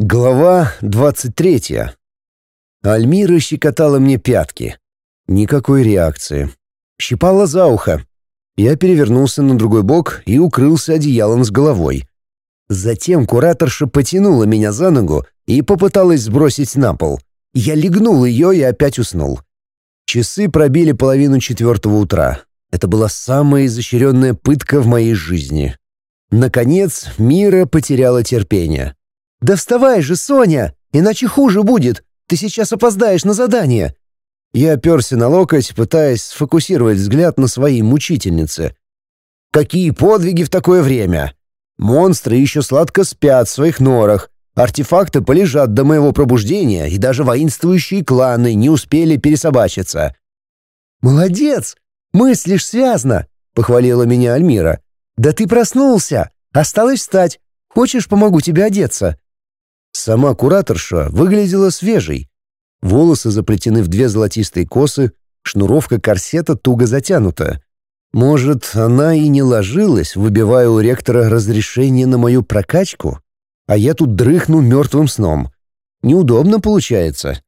Глава 23. Альмира щекотала мне пятки. Никакой реакции. Щипала за ухо. Я перевернулся на другой бок и укрылся одеялом с головой. Затем кураторша потянула меня за ногу и попыталась сбросить на пол. Я легнул ее и опять уснул. Часы пробили половину четвертого утра. Это была самая изощренная пытка в моей жизни. Наконец, Мира потеряла терпение. «Да вставай же, Соня, иначе хуже будет. Ты сейчас опоздаешь на задание». Я оперся на локоть, пытаясь сфокусировать взгляд на своей мучительнице. «Какие подвиги в такое время? Монстры еще сладко спят в своих норах, артефакты полежат до моего пробуждения, и даже воинствующие кланы не успели пересобачиться». «Молодец! Мыслишь связно!» — похвалила меня Альмира. «Да ты проснулся! Осталось встать. Хочешь, помогу тебе одеться?» Сама кураторша выглядела свежей. Волосы заплетены в две золотистые косы, шнуровка корсета туго затянута. Может, она и не ложилась, выбивая у ректора разрешение на мою прокачку? А я тут дрыхну мертвым сном. Неудобно получается.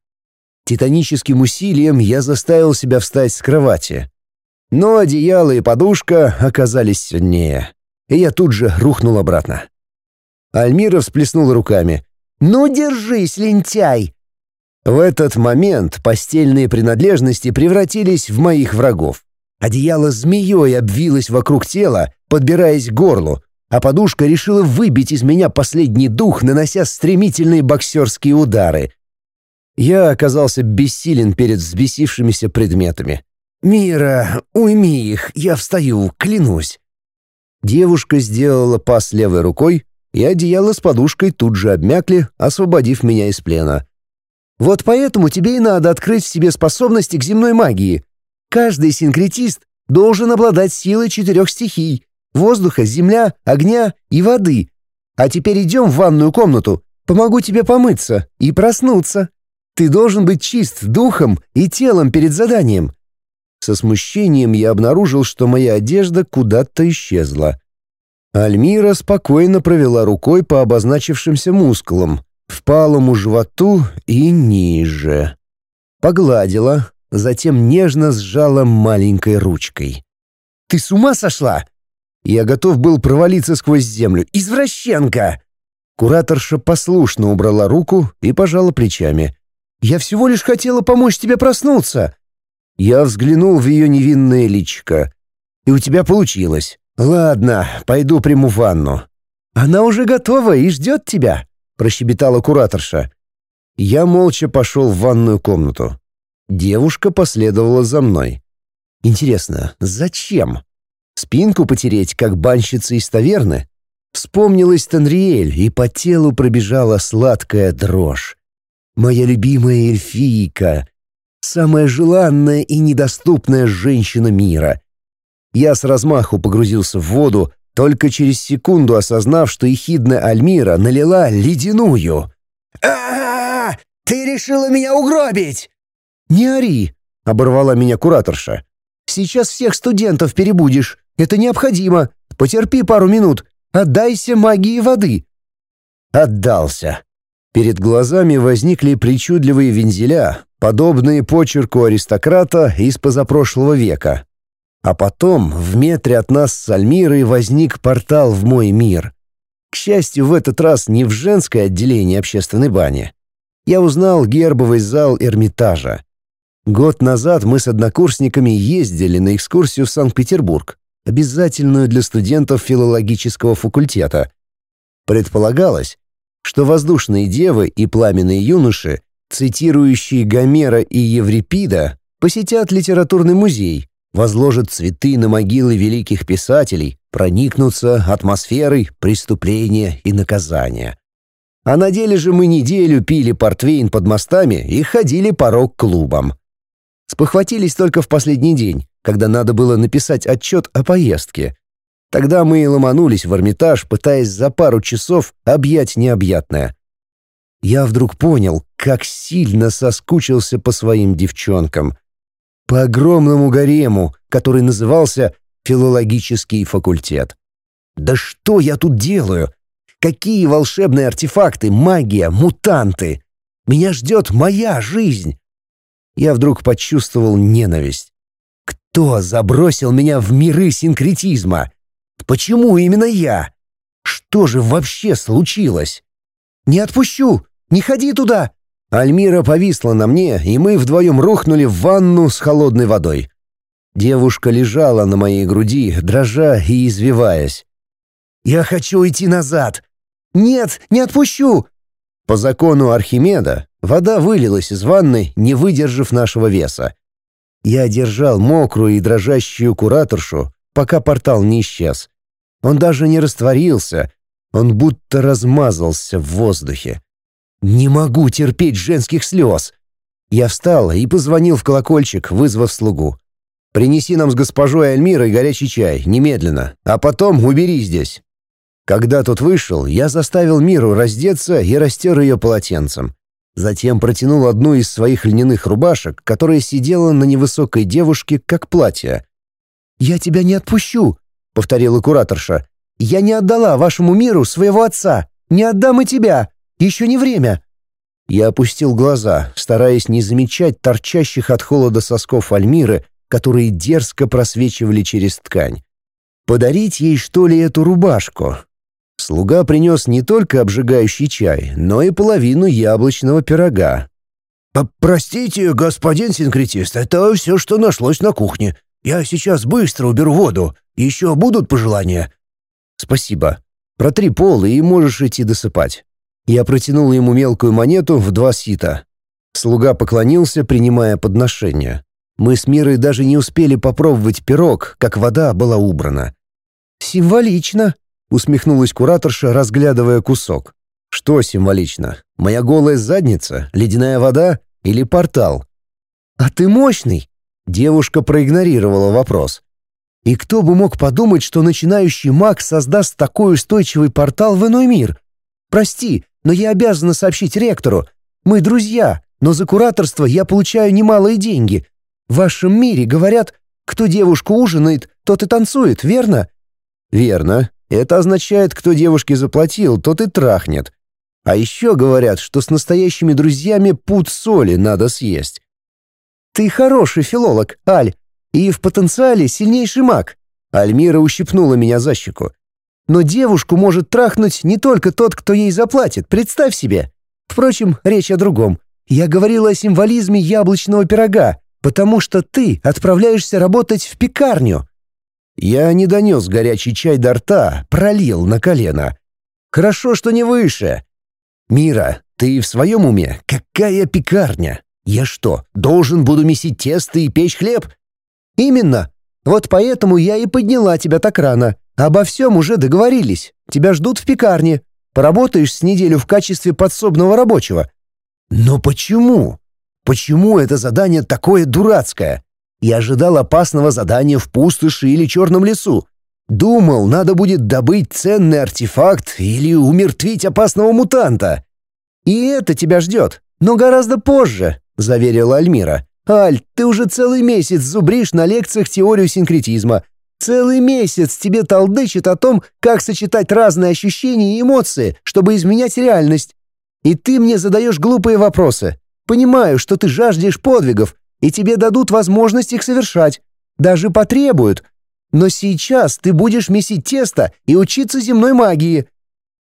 Титаническим усилием я заставил себя встать с кровати. Но одеяло и подушка оказались сильнее, и я тут же рухнул обратно. Альмира всплеснула руками. «Ну, держись, лентяй!» В этот момент постельные принадлежности превратились в моих врагов. Одеяло змеей обвилось вокруг тела, подбираясь к горлу, а подушка решила выбить из меня последний дух, нанося стремительные боксерские удары. Я оказался бессилен перед взбесившимися предметами. «Мира, уйми их, я встаю, клянусь!» Девушка сделала пас левой рукой, и одеяло с подушкой тут же обмякли, освободив меня из плена. Вот поэтому тебе и надо открыть в себе способности к земной магии. Каждый синкретист должен обладать силой четырех стихий — воздуха, земля, огня и воды. А теперь идем в ванную комнату, помогу тебе помыться и проснуться. Ты должен быть чист духом и телом перед заданием. Со смущением я обнаружил, что моя одежда куда-то исчезла. Альмира спокойно провела рукой по обозначившимся мускулам, впалому животу и ниже. Погладила, затем нежно сжала маленькой ручкой. «Ты с ума сошла?» Я готов был провалиться сквозь землю. «Извращенка!» Кураторша послушно убрала руку и пожала плечами. «Я всего лишь хотела помочь тебе проснуться!» Я взглянул в ее невинное личико. «И у тебя получилось. «Ладно, пойду приму ванну». «Она уже готова и ждет тебя», — прощебетала кураторша. Я молча пошел в ванную комнату. Девушка последовала за мной. Интересно, зачем? Спинку потереть, как банщица из таверны? Вспомнилась Танриэль, и по телу пробежала сладкая дрожь. Моя любимая эльфийка, самая желанная и недоступная женщина мира. Я с размаху погрузился в воду, только через секунду осознав, что ехидная Альмира налила ледяную. а, -а, Ты решила меня угробить!» «Не ори!» — оборвала меня кураторша. «Сейчас всех студентов перебудешь. Это необходимо. Потерпи пару минут. Отдайся магии воды». Отдался. Перед глазами возникли причудливые вензеля, подобные почерку аристократа из позапрошлого века. А потом в метре от нас с Альмирой возник портал в мой мир. К счастью, в этот раз не в женское отделение общественной бани. Я узнал гербовый зал Эрмитажа. Год назад мы с однокурсниками ездили на экскурсию в Санкт-Петербург, обязательную для студентов филологического факультета. Предполагалось, что воздушные девы и пламенные юноши, цитирующие Гомера и Еврипида, посетят литературный музей, возложат цветы на могилы великих писателей, проникнутся атмосферой преступления и наказания. А на деле же мы неделю пили портвейн под мостами и ходили по рок-клубам. Спохватились только в последний день, когда надо было написать отчет о поездке. Тогда мы и ломанулись в Эрмитаж, пытаясь за пару часов объять необъятное. Я вдруг понял, как сильно соскучился по своим девчонкам по огромному гарему, который назывался «Филологический факультет». «Да что я тут делаю? Какие волшебные артефакты, магия, мутанты! Меня ждет моя жизнь!» Я вдруг почувствовал ненависть. Кто забросил меня в миры синкретизма? Почему именно я? Что же вообще случилось? «Не отпущу! Не ходи туда!» Альмира повисла на мне, и мы вдвоем рухнули в ванну с холодной водой. Девушка лежала на моей груди, дрожа и извиваясь. «Я хочу идти назад!» «Нет, не отпущу!» По закону Архимеда вода вылилась из ванны, не выдержав нашего веса. Я держал мокрую и дрожащую кураторшу, пока портал не исчез. Он даже не растворился, он будто размазался в воздухе. «Не могу терпеть женских слез!» Я встал и позвонил в колокольчик, вызвав слугу. «Принеси нам с госпожой Альмирой горячий чай, немедленно, а потом убери здесь». Когда тот вышел, я заставил Миру раздеться и растер ее полотенцем. Затем протянул одну из своих льняных рубашек, которая сидела на невысокой девушке, как платье. «Я тебя не отпущу», — повторила кураторша. «Я не отдала вашему миру своего отца. Не отдам и тебя. Еще не время». Я опустил глаза, стараясь не замечать торчащих от холода сосков Альмиры, которые дерзко просвечивали через ткань. Подарить ей, что ли, эту рубашку? Слуга принес не только обжигающий чай, но и половину яблочного пирога. «Простите, господин синкретист, это все, что нашлось на кухне. Я сейчас быстро уберу воду. Еще будут пожелания?» «Спасибо. Протри пол, и можешь идти досыпать». Я протянул ему мелкую монету в два сита. Слуга поклонился, принимая подношение. Мы с Мирой даже не успели попробовать пирог, как вода была убрана. «Символично», усмехнулась кураторша, разглядывая кусок. Что символично? Моя голая задница, ледяная вода или портал? А ты мощный? Девушка проигнорировала вопрос. И кто бы мог подумать, что начинающий маг создаст такой устойчивый портал в иной мир? Прости, но я обязана сообщить ректору. Мы друзья, но за кураторство я получаю немалые деньги. В вашем мире говорят, кто девушку ужинает, тот и танцует, верно? Верно. Это означает, кто девушке заплатил, тот и трахнет. А еще говорят, что с настоящими друзьями пуд соли надо съесть. Ты хороший филолог, Аль, и в потенциале сильнейший маг. Альмира ущипнула меня за щеку. Но девушку может трахнуть не только тот, кто ей заплатит, представь себе. Впрочем, речь о другом. Я говорила о символизме яблочного пирога, потому что ты отправляешься работать в пекарню. Я не донес горячий чай до рта, пролил на колено. Хорошо, что не выше. Мира, ты в своем уме? Какая пекарня? Я что, должен буду месить тесто и печь хлеб? Именно. Вот поэтому я и подняла тебя так рано. Обо всем уже договорились. Тебя ждут в пекарне. Поработаешь с неделю в качестве подсобного рабочего. Но почему? Почему это задание такое дурацкое? Я ожидал опасного задания в пустоши или черном лесу. Думал, надо будет добыть ценный артефакт или умертвить опасного мутанта. И это тебя ждет, но гораздо позже, заверила Альмира. Аль, ты уже целый месяц зубришь на лекциях теорию синкретизма. Целый месяц тебе толдычит о том, как сочетать разные ощущения и эмоции, чтобы изменять реальность. И ты мне задаешь глупые вопросы. Понимаю, что ты жаждешь подвигов, и тебе дадут возможность их совершать, даже потребуют. Но сейчас ты будешь месить тесто и учиться земной магии».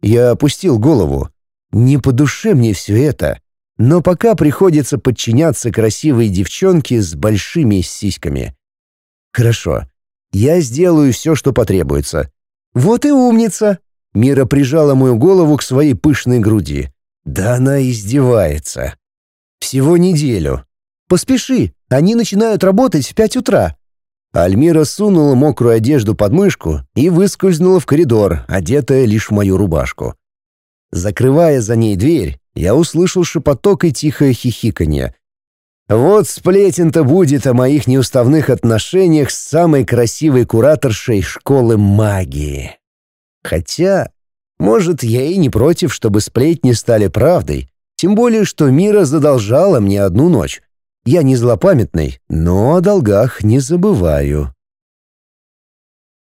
Я опустил голову. Не по душе мне все это, но пока приходится подчиняться красивой девчонке с большими сиськами. Хорошо, я сделаю все, что потребуется. Вот и умница. Мира прижала мою голову к своей пышной груди. Да она издевается. Всего неделю, Поспеши, они начинают работать в пять утра». Альмира сунула мокрую одежду под мышку и выскользнула в коридор, одетая лишь в мою рубашку. Закрывая за ней дверь, я услышал шепоток и тихое хихиканье. Вот сплетен-то будет о моих неуставных отношениях с самой красивой кураторшей школы магии. Хотя, может, я и не против, чтобы сплетни стали правдой, тем более, что Мира задолжала мне одну ночь. Я не злопамятный, но о долгах не забываю.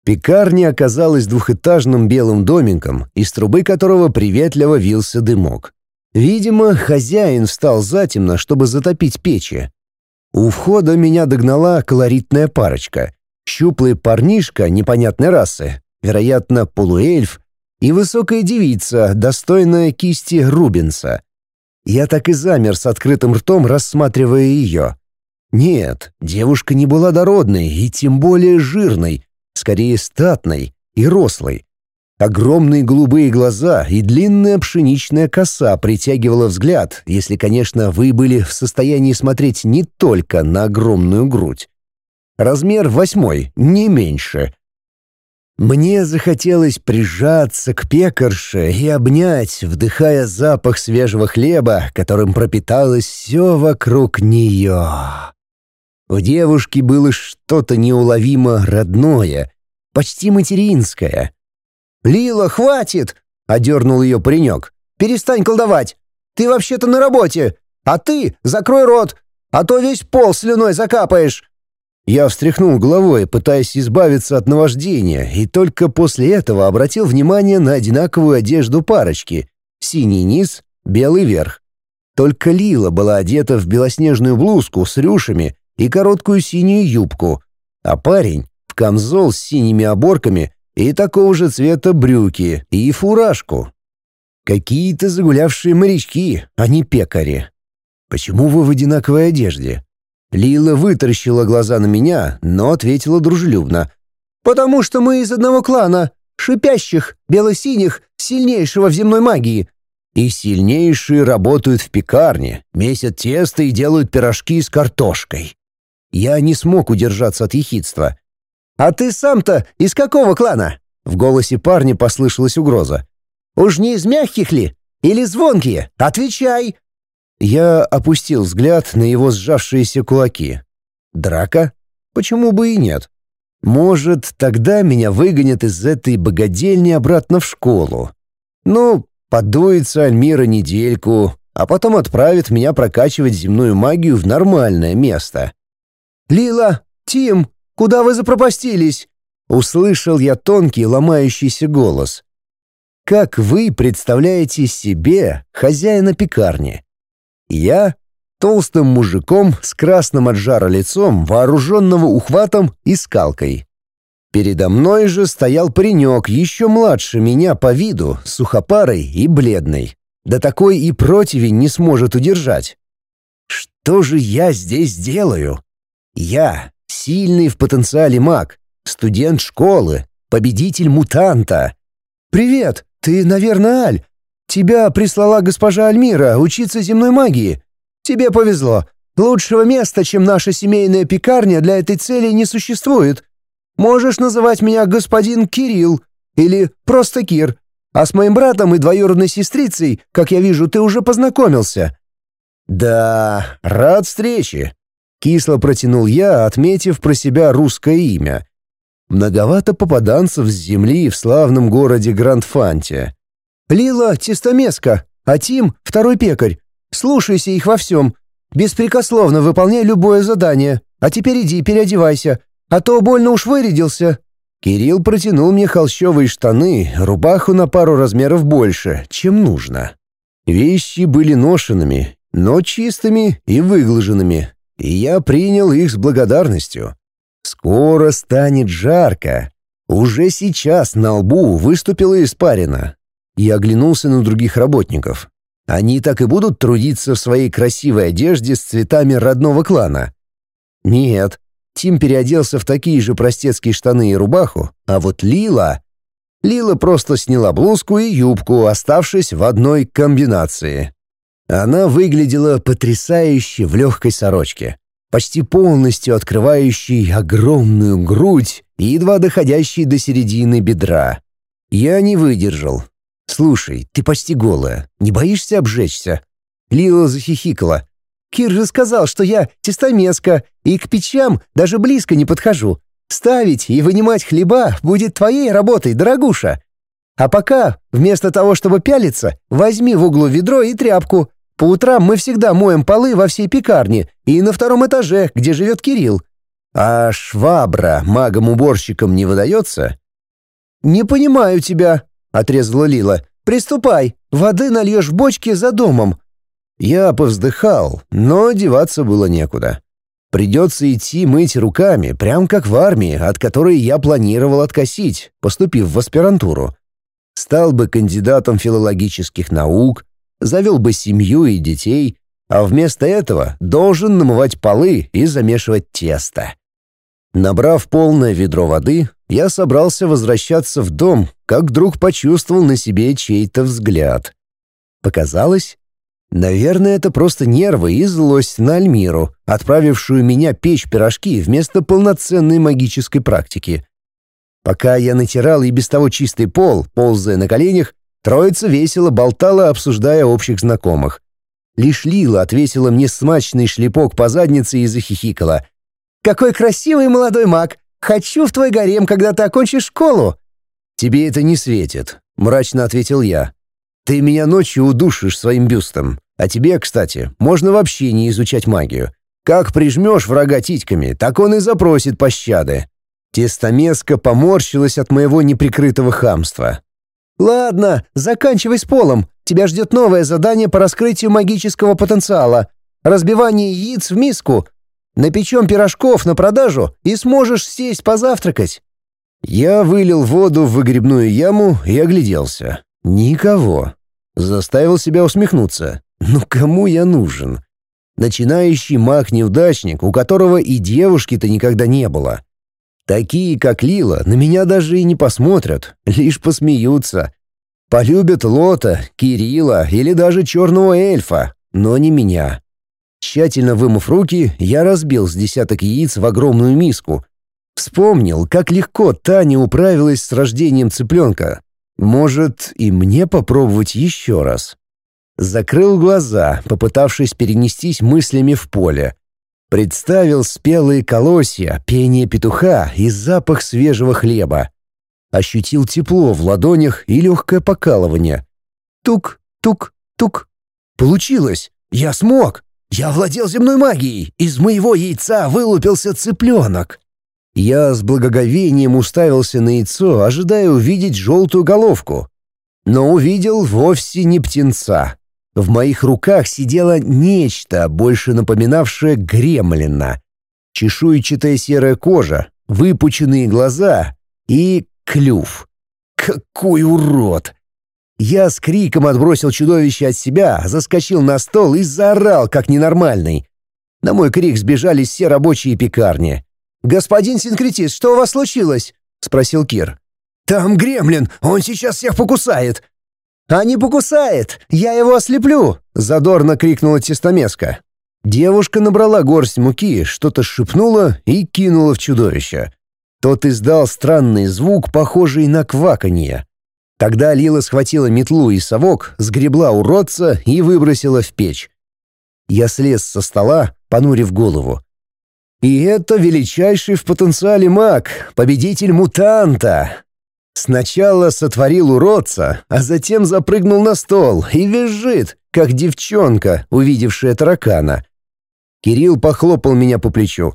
Пекарня оказалась двухэтажным белым домиком, из трубы которого приветливо вился дымок. Видимо, хозяин встал затемно, чтобы затопить печи. У входа меня догнала колоритная парочка. Щуплый парнишка непонятной расы, вероятно, полуэльф, и высокая девица, достойная кисти Рубинса. Я так и замер с открытым ртом, рассматривая ее. Нет, девушка не была дородной и тем более жирной, скорее статной и рослой. Огромные голубые глаза и длинная пшеничная коса притягивала взгляд, если, конечно, вы были в состоянии смотреть не только на огромную грудь. Размер восьмой, не меньше. Мне захотелось прижаться к пекарше и обнять, вдыхая запах свежего хлеба, которым пропиталось все вокруг нее. В девушке было что-то неуловимо родное, почти материнское. «Лила, хватит!» — одернул ее паренек. «Перестань колдовать! Ты вообще-то на работе! А ты закрой рот, а то весь пол слюной закапаешь!» Я встряхнул головой, пытаясь избавиться от наваждения, и только после этого обратил внимание на одинаковую одежду парочки — синий низ, белый верх. Только Лила была одета в белоснежную блузку с рюшами и короткую синюю юбку, а парень — в камзол с синими оборками и такого же цвета брюки и фуражку. Какие-то загулявшие морячки, а не пекари. Почему вы в одинаковой одежде? Лила вытаращила глаза на меня, но ответила дружелюбно. «Потому что мы из одного клана, шипящих, бело-синих, сильнейшего в земной магии. И сильнейшие работают в пекарне, месят тесто и делают пирожки с картошкой. Я не смог удержаться от ехидства. «А ты сам-то из какого клана?» В голосе парня послышалась угроза. «Уж не из мягких ли? Или звонкие? Отвечай!» Я опустил взгляд на его сжавшиеся кулаки. «Драка? Почему бы и нет? Может, тогда меня выгонят из этой богадельни обратно в школу. Ну, подуется Альмира недельку, а потом отправит меня прокачивать земную магию в нормальное место. «Лила! Тим! Куда вы запропастились?» Услышал я тонкий ломающийся голос. «Как вы представляете себе хозяина пекарни?» Я толстым мужиком с красным от жара лицом, вооруженного ухватом и скалкой. Передо мной же стоял паренек, еще младше меня по виду, сухопарый и бледный. Да такой и противень не сможет удержать. Что же я здесь делаю? Я — сильный в потенциале маг, студент школы, победитель мутанта. «Привет, ты, наверное, Аль. Тебя прислала госпожа Альмира учиться земной магии. Тебе повезло. Лучшего места, чем наша семейная пекарня, для этой цели не существует. Можешь называть меня господин Кирилл или просто Кир. А с моим братом и двоюродной сестрицей, как я вижу, ты уже познакомился». «Да, рад встрече», Кисло протянул я, отметив про себя русское имя. Многовато попаданцев с земли в славном городе Гранд-Фанте. «Лила — тестомеска, а Тим — второй пекарь. Слушайся их во всем. Беспрекословно выполняй любое задание. А теперь иди, переодевайся, а то больно уж вырядился». Кирилл протянул мне холщовые штаны, рубаху на пару размеров больше, чем нужно. Вещи были ношенными, но чистыми и выглаженными, и я принял их с благодарностью. Скоро станет жарко. Уже сейчас на лбу выступила испарина. Я оглянулся на других работников. Они так и будут трудиться в своей красивой одежде с цветами родного клана. Нет, Тим переоделся в такие же простецкие штаны и рубаху, а вот Лила... Лила просто сняла блузку и юбку, оставшись в одной комбинации. Она выглядела потрясающе в легкой сорочке, почти полностью открывающей огромную грудь и едва доходящей до середины бедра. Я не выдержал. «Слушай, ты почти голая. Не боишься обжечься?» Лила захихикала. «Кир же сказал, что я тестомеска, и к печам даже близко не подхожу. Ставить и вынимать хлеба будет твоей работой, дорогуша. А пока, вместо того, чтобы пялиться, возьми в углу ведро и тряпку, по утрам мы всегда моем полы во всей пекарне и на втором этаже, где живет Кирилл. А швабра магом-уборщикам не выдается?» «Не понимаю тебя», — отрезала Лила. «Приступай, воды нальешь в бочке за домом». Я повздыхал, но одеваться было некуда. Придется идти мыть руками, прям как в армии, от которой я планировал откосить, поступив в аспирантуру. Стал бы кандидатом филологических наук, завел бы семью и детей, а вместо этого должен намывать полы и замешивать тесто. Набрав полное ведро воды, я собрался возвращаться в дом, как вдруг почувствовал на себе чей-то взгляд. Показалось? Наверное, это просто нервы и злость на Альмиру, отправившую меня печь пирожки вместо полноценной магической практики. Пока я натирал и без того чистый пол, ползая на коленях, троица весело болтала, обсуждая общих знакомых. Лишь Лила отвесила мне смачный шлепок по заднице и захихикала. «Какой красивый молодой маг! Хочу в твой гарем, когда ты окончишь школу!» «Тебе это не светит», — мрачно ответил я. «Ты меня ночью удушишь своим бюстом. А тебе, кстати, можно вообще не изучать магию. Как прижмешь врага титьками, так он и запросит пощады». Тестомеска поморщилась от моего неприкрытого хамства. «Ладно, заканчивай с полом. Тебя ждет новое задание по раскрытию магического потенциала. Разбивание яиц в миску. Напечем пирожков на продажу и сможешь сесть позавтракать». Я вылил воду в выгребную яму и огляделся. Никого. Заставил себя усмехнуться. Ну кому я нужен? Начинающий маг-неудачник, у которого и девушки-то никогда не было. Такие, как Лила, на меня даже и не посмотрят, лишь посмеются. Полюбят Лота, Кирилла или даже черного эльфа, но не меня. Тщательно вымыв руки, я разбил с десяток яиц в огромную миску. Вспомнил, как легко Таня управилась с рождением цыпленка. Может, и мне попробовать еще раз. Закрыл глаза, попытавшись перенестись мыслями в поле. Представил спелые колосья, пение петуха и запах свежего хлеба. Ощутил тепло в ладонях и легкое покалывание. Тук, тук, тук. Получилось! Я смог! Я владел земной магией! Из моего яйца вылупился цыпленок! Я с благоговением уставился на яйцо, ожидая увидеть желтую головку. Но увидел вовсе не птенца. В моих руках сидело нечто, больше напоминавшее гремлина. Чешуйчатая серая кожа, выпученные глаза и клюв. Какой урод! Я с криком отбросил чудовище от себя, заскочил на стол и заорал, как ненормальный. На мой крик сбежались все рабочие пекарни. «Господин синкретист, что у вас случилось?» — спросил Кир. «Там гремлин, он сейчас всех покусает!» «А не покусает! Я его ослеплю!» — задорно крикнула тестомеска. Девушка набрала горсть муки, что-то шепнула и кинула в чудовище. Тот издал странный звук, похожий на кваканье. Тогда Лила схватила метлу и совок, сгребла уродца и выбросила в печь. Я слез со стола, понурив голову. И это величайший в потенциале маг, победитель мутанта. Сначала сотворил уродца, а затем запрыгнул на стол и визжит, как девчонка, увидевшая таракана. Кирилл похлопал меня по плечу.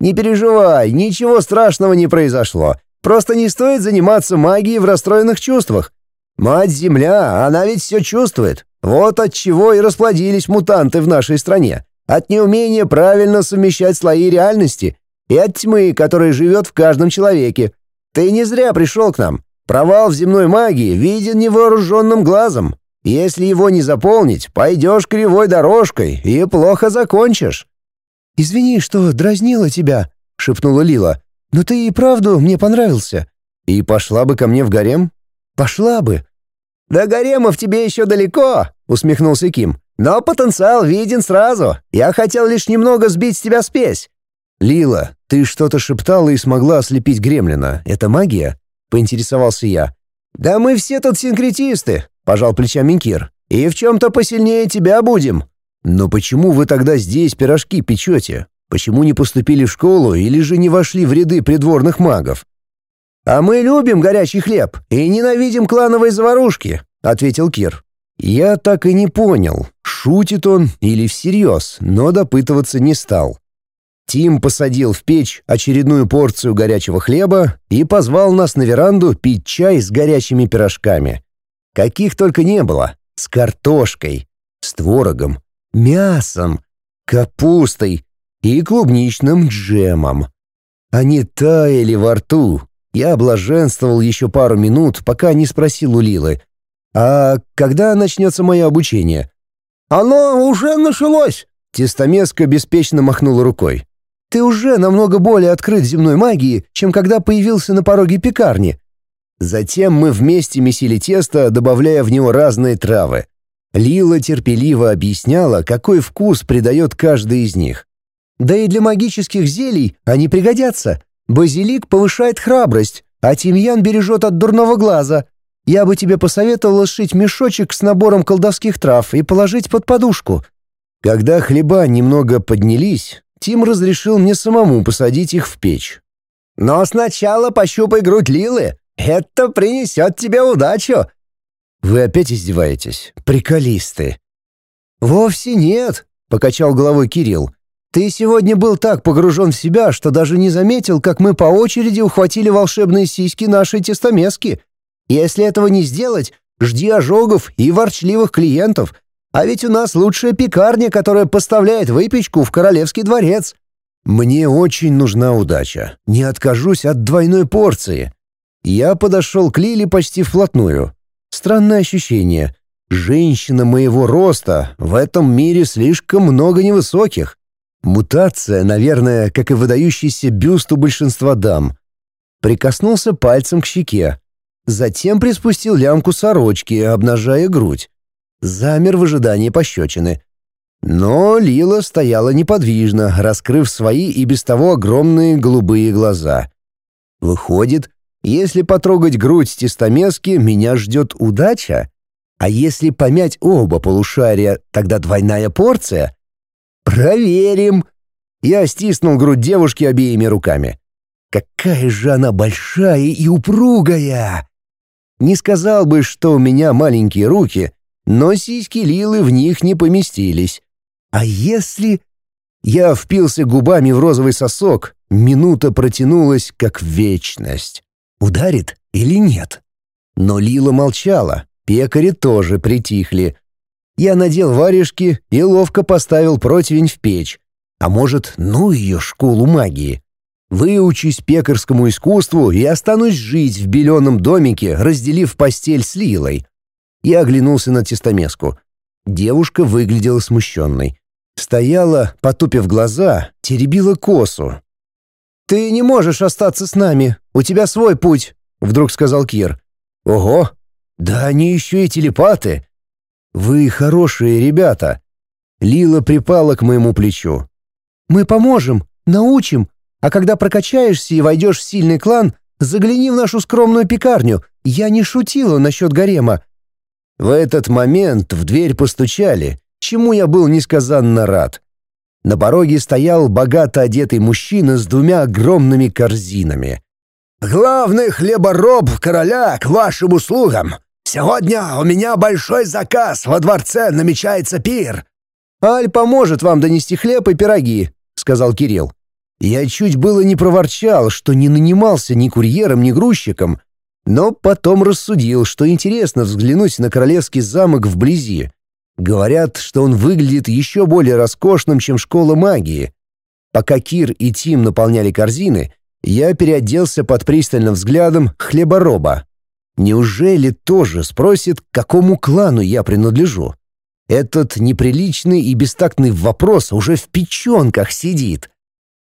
«Не переживай, ничего страшного не произошло. Просто не стоит заниматься магией в расстроенных чувствах. Мать-Земля, она ведь все чувствует. Вот от чего и расплодились мутанты в нашей стране. От неумения правильно совмещать слои реальности и от тьмы, которая живет в каждом человеке. Ты не зря пришел к нам. Провал в земной магии виден невооруженным глазом. Если его не заполнить, пойдешь кривой дорожкой и плохо закончишь». «Извини, что дразнила тебя», — шепнула Лила. «Но ты и правду мне понравился». «И пошла бы ко мне в гарем?» «Пошла бы». «До гаремов тебе еще далеко», — усмехнулся Ким. «Но потенциал виден сразу. Я хотел лишь немного сбить с тебя спесь». «Лила, ты что-то шептала и смогла ослепить гремлина. Это магия?» — поинтересовался я. «Да мы все тут синкретисты», — пожал плечами Кир. «И в чем-то посильнее тебя будем». «Но почему вы тогда здесь пирожки печете? Почему не поступили в школу или же не вошли в ряды придворных магов?» «А мы любим горячий хлеб и ненавидим клановые заварушки», — ответил Кир. Я так и не понял, шутит он или всерьез, но допытываться не стал. Тим посадил в печь очередную порцию горячего хлеба и позвал нас на веранду пить чай с горячими пирожками. Каких только не было. С картошкой, с творогом, мясом, капустой и клубничным джемом. Они таяли во рту. Я блаженствовал еще пару минут, пока не спросил у Лилы. «А когда начнется мое обучение?» «Оно уже началось!» Тестомеска беспечно махнула рукой. Ты уже намного более открыт земной магии, чем когда появился на пороге пекарни. Затем мы вместе месили тесто, добавляя в него разные травы. Лила терпеливо объясняла, какой вкус придает каждый из них. Да и для магических зелий они пригодятся. Базилик повышает храбрость, а тимьян бережет от дурного глаза. Я бы тебе посоветовала сшить мешочек с набором колдовских трав и положить под подушку. Когда хлеба немного поднялись, Тим разрешил мне самому посадить их в печь. «Но сначала пощупай грудь Лилы. Это принесет тебе удачу». «Вы опять издеваетесь? Приколисты». «Вовсе нет», — покачал головой Кирилл. «Ты сегодня был так погружен в себя, что даже не заметил, как мы по очереди ухватили волшебные сиськи нашей тестомески. Если этого не сделать, жди ожогов и ворчливых клиентов, а ведь у нас лучшая пекарня, которая поставляет выпечку в королевский дворец. Мне очень нужна удача. Не откажусь от двойной порции. Я подошел к Лиле почти вплотную. Странное ощущение. Женщина моего роста, в этом мире слишком много невысоких. Мутация, наверное, как и выдающийся бюст у большинства дам. Прикоснулся пальцем к щеке. Затем приспустил лямку сорочки, обнажая грудь замер в ожидании пощечины. Но Лила стояла неподвижно, раскрыв свои и без того огромные голубые глаза. Выходит, если потрогать грудь тестомески, меня ждет удача? А если помять оба полушария, тогда двойная порция? Проверим. Я стиснул грудь девушки обеими руками. Какая же она большая и упругая! Не сказал бы, что у меня маленькие руки, но сиськи Лилы в них не поместились. А если... Я впился губами в розовый сосок, минута протянулась, как вечность. Ударит или нет? Но Лила молчала, пекари тоже притихли. Я надел варежки и ловко поставил противень в печь. А может, ну ее школу магии. Выучусь пекарскому искусству и останусь жить в беленом домике, разделив постель с Лилой. Я оглянулся на тестомеску. Девушка выглядела смущенной. Стояла, потупив глаза, теребила косу. «Ты не можешь остаться с нами. У тебя свой путь», — вдруг сказал Кир. «Ого! Да они еще и телепаты! Вы хорошие ребята!» Лила припала к моему плечу. «Мы поможем, научим, а когда прокачаешься и войдешь в сильный клан, загляни в нашу скромную пекарню. Я не шутила насчет гарема. В этот момент в дверь постучали, чему я был несказанно рад. На пороге стоял богато одетый мужчина с двумя огромными корзинами. «Главный хлебороб короля к вашим услугам! Сегодня у меня большой заказ, во дворце намечается пир!» «Аль поможет вам донести хлеб и пироги», — сказал Кирилл. Я чуть было не проворчал, что не нанимался ни курьером, ни грузчиком, но потом рассудил, что интересно взглянуть на королевский замок вблизи. Говорят, что он выглядит еще более роскошным, чем школа магии. Пока Кир и Тим наполняли корзины, я переоделся под пристальным взглядом хлебороба. Неужели тоже спросит, к какому клану я принадлежу? Этот неприличный и бестактный вопрос уже в печенках сидит.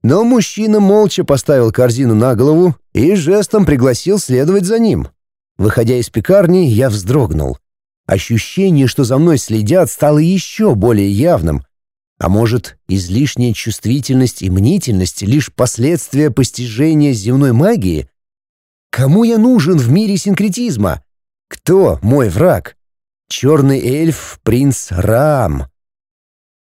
Но мужчина молча поставил корзину на голову и жестом пригласил следовать за ним. Выходя из пекарни, я вздрогнул. Ощущение, что за мной следят, стало еще более явным. А может, излишняя чувствительность и мнительность — лишь последствия постижения земной магии? Кому я нужен в мире синкретизма? Кто мой враг? Черный эльф, принц Рам.